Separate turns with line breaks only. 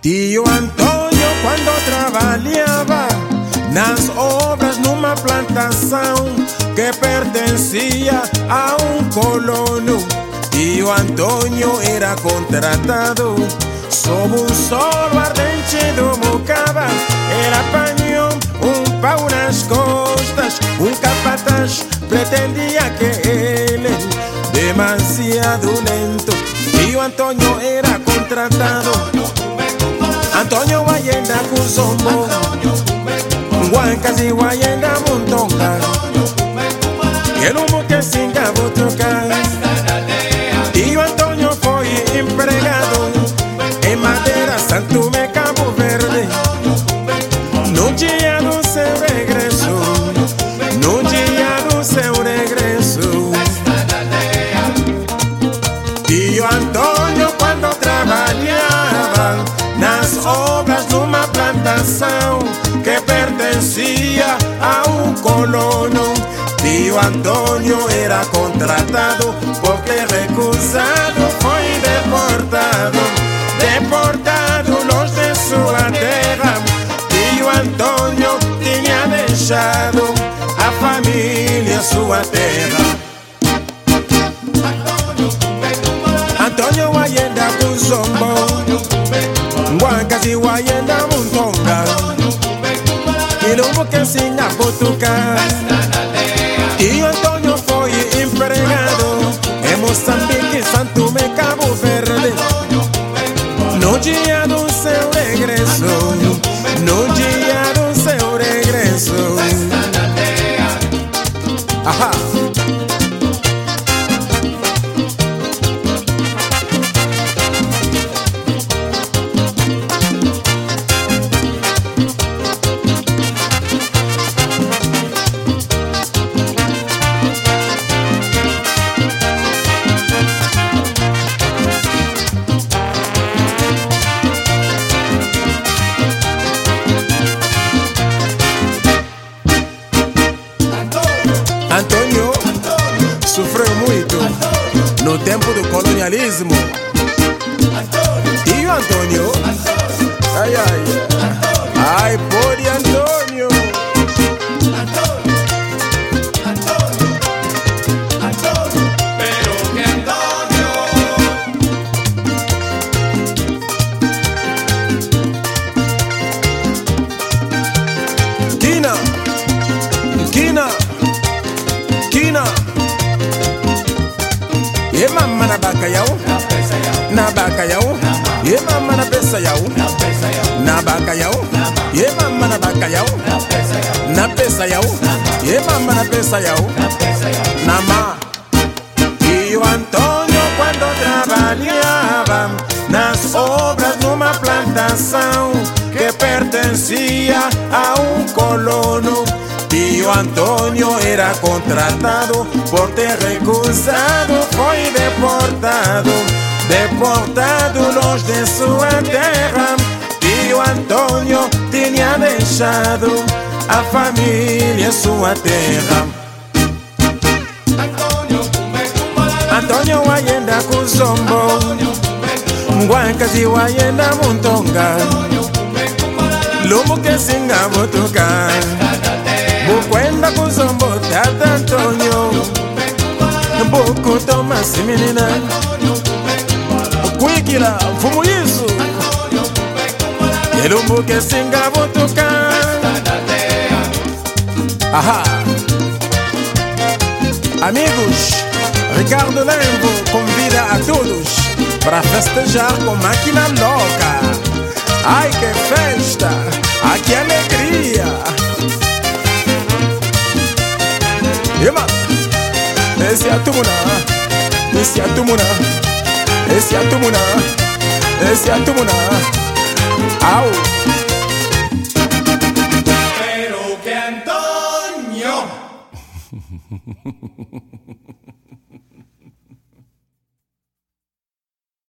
Tio Antônio, quando trabalhava nas obras numa plantação que pertencia a um colono, Tio Antônio era contratado sob um sol ardente do Mocaba. Ele apanhou um pau nas costas, um capataz pretendia que ele, demasiado lento, Tio Antônio era contratado. Antonio wayenda kuzombo Ngwankazi wayenda muntonga Yelumu nas obras numa plantação que pertencia a um colono. Tio Antônio era contratado por ter recusado, foi deportado, deportado longe de sua terra. Tio Antônio tinha deixado a família, sua terra. Sofreu muito no tempo do colonialismo. E o Antônio? Ai, ai, ai, Antônio.
Pero que Antonio,
Kina, Kina, Kina. Ye mama na baka yao, na baka yao. Na pesa yao, na baka yao. Ye mama na baka na pesa yao. Ye mama na pesa yao.
la pesa ya,
Namá. E o Antônio, quando trabalhava nas obras numa plantação que pertencia a um colono, Tio Antônio era contratado por ter recusado, foi deportado, deportado longe de sua terra. Tio Antônio tinha deixado a família, sua terra.
Antonio,
Antonio wayenda kuzombo
Antonio,
Ngwankazi wayenda muntonga
Antonio, kumbe kumbala,
ukwenda kuzombo tata Antonio.
Mbuku Tomasi menina
kuikila mfumu Yesu. Singa
singavotuka
Aha. Amigos, Ricardo Lembo convida a todos para festejar com máquina loca Ai que festa! Aqui é esse é a tumuna, esse é a tumuna, esse é a tumuna, esse é a tumuna. Au!
pero que Antonio.